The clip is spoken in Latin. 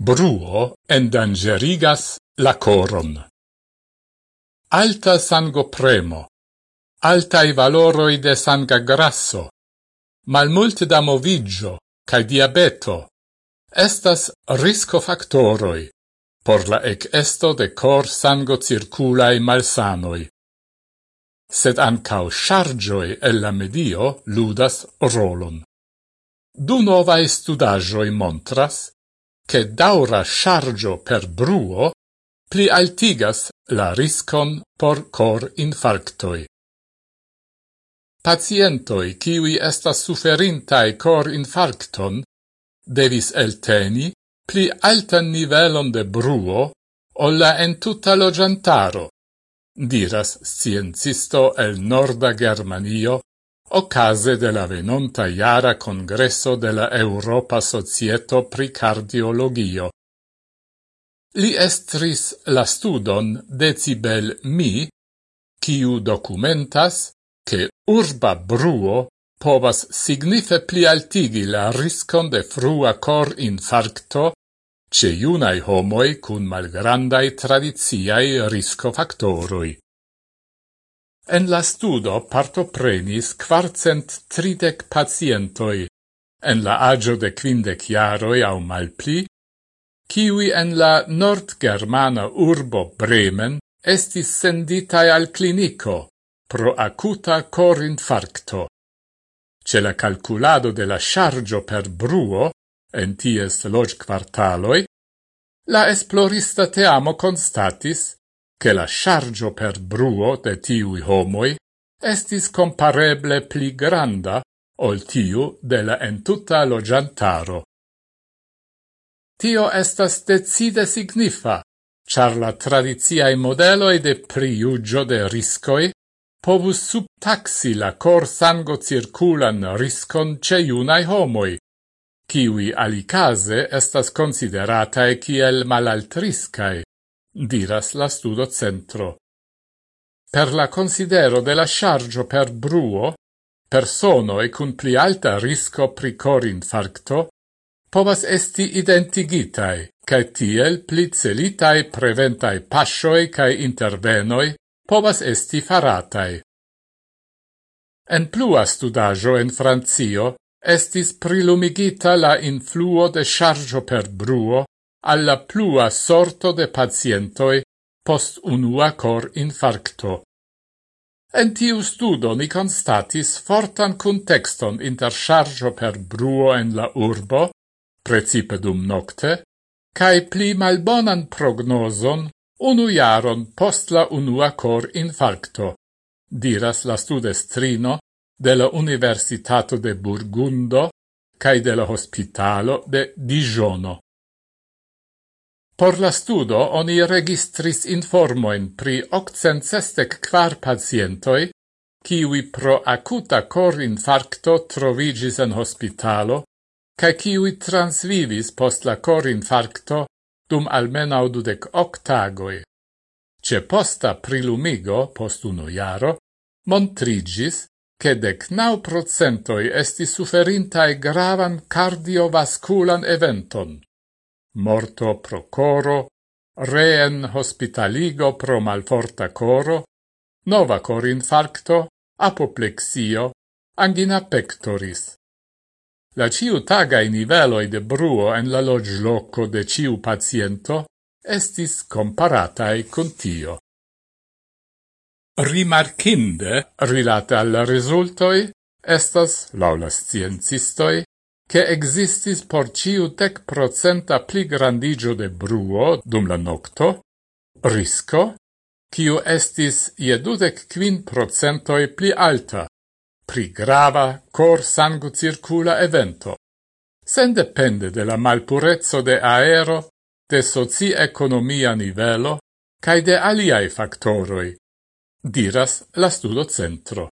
Bruo endangerigas la coron. Alta sangopremo, altai valoroi de sanga grasso, malmulte da movigio cae diabeto, estas risco factoroi por la ec esto de cor sango circulae malsanoi. Sed ancao chargioi e la medio ludas rolon. Du novae studagioi montras che daura chargio per bruo pli altigas la riscon por cor infarctoi. Pacientoi kiwi estas suferintai cor infarcton devis elteni pli altan nivelon de bruo ol la lo giantaro, diras sciencisto el norda Germanio occase de la venonta iara congresso de la Europa Societo pri Cardiologio. Li estris la studon decibel mi, kiu documentas che urba bruo povas signife pli altigi la riscon de frua cor infarcto ce iunai homoi cun malgrandai tradiziai riscofactoroi. En la studo partoprenis quarcent tridec pacientoi, en la agio de quindec jaroi au malpli, kiwi en la nord-germana urbo Bremen estis senditae al clinico pro acuta corinfarcto. Ce la calculado de la chargio per bruo, en ties log quartaloi, la esplorista teamo constatis che la chargio per bruo de tiui homoi estis compareble pli granda ol tiu de la entuta logiantaro. Tio estas decide signifa, char la tradiziae modeloi de priugio de riscoi povus subtaxi la cor sango circulan riscon ce iunai homoi, kiwi alicase estas consideratae kiel malaltriscae diras la studo centro. Per la considero de la chargio per bruo, personoi cun pli alta risco pri cor infarcto, povas esti identigitai, cae tiel pli celitai preventai pascioi cae intervenoi povas esti faratai. En plua studajo en Francio estis prilumigita la influo de chargio per bruo alla plua sorto de pacientoi post unua cor infarcto. En tiu studo ni constatis fortan contexton inter chargio per bruo en la urbo, precipe dum nocte, cae pli malbonan prognoson unu jaron post la unua cor infarcto, diras la studestrino de la Universitato de Burgundo cae de la Hospitalo de Dijono. Por la studo oni registris informoin pri 864 pacientoi, kiwi pro acuta cor infarcto trovigis en hospitalo, ca kiwi transvivis post la cor infarcto dum almenau dudec octagoi. Ce posta prilumigo, post unu jaro, montrigis che dec nau procentoi esti suferintae gravan cardiovasculan eventon morto pro coro, reen hospitaligo pro malforta coro, nova corinfarcto, apoplexio, angina pectoris. La ciu tagai niveloi de bruo en la loco de ciu paciento estis comparatae con tio. Rimarcinde, rilate alla resultoi, estas, laulas sciencistoi, che existis por ciu dec procenta pli grandigio de bruo dum la nocto, risco, ciu estis ie dudec quin procentoi pli alta, pri grava cor sangu circula evento. Sen depende de la malpurezzo de aero, de soci-economia nivelo, cae de aliai factoroi, diras la studo centro.